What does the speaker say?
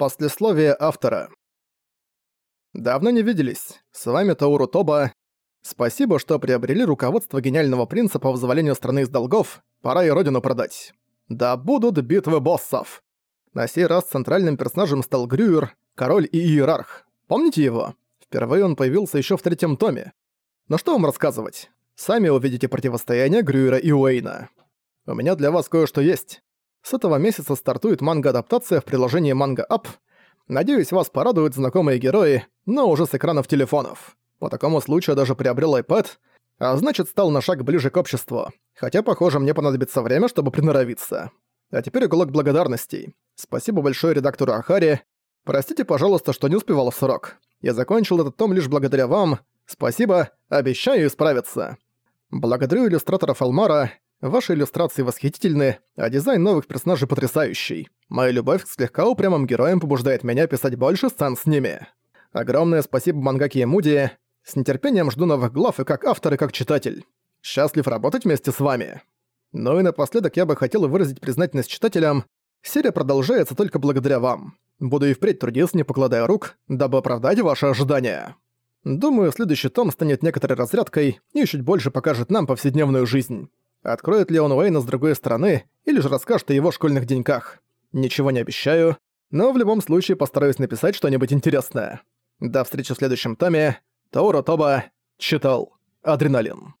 Послесловие автора. Давно не виделись. С вами Тауру Тоба. Спасибо, что приобрели руководство гениального принца по вызволению страны из долгов. Пора и родину продать. Да будут битвы боссов. На сей раз центральным персонажем стал Грюер, король и иерарх. Помните его? Впервые он появился еще в третьем томе. Но что вам рассказывать? Сами увидите противостояние Грюера и Уэйна. У меня для вас кое-что есть. С этого месяца стартует манга-адаптация в приложении Manga App. Надеюсь, вас порадуют знакомые герои, но уже с экранов телефонов. По такому случаю даже приобрел iPad, а значит стал на шаг ближе к обществу. Хотя, похоже, мне понадобится время, чтобы приноровиться. А теперь уголок благодарностей. Спасибо большое редактору Ахари. Простите, пожалуйста, что не успевал в срок. Я закончил этот том лишь благодаря вам. Спасибо, обещаю исправиться. Благодарю иллюстраторов Алмара, Ваши иллюстрации восхитительны, а дизайн новых персонажей потрясающий. Моя любовь к слегка упрямым героям побуждает меня писать больше сцен с ними. Огромное спасибо Мангаки и Муди. С нетерпением жду новых глав и как автор, и как читатель. Счастлив работать вместе с вами. Ну и напоследок я бы хотел выразить признательность читателям. Серия продолжается только благодаря вам. Буду и впредь трудиться, не покладая рук, дабы оправдать ваши ожидания. Думаю, следующий том станет некоторой разрядкой и чуть больше покажет нам повседневную жизнь. Откроет ли он Уэйна с другой стороны, или же расскажет о его школьных деньках. Ничего не обещаю, но в любом случае постараюсь написать что-нибудь интересное. До встречи в следующем томе. Таура Тоба читал. Адреналин.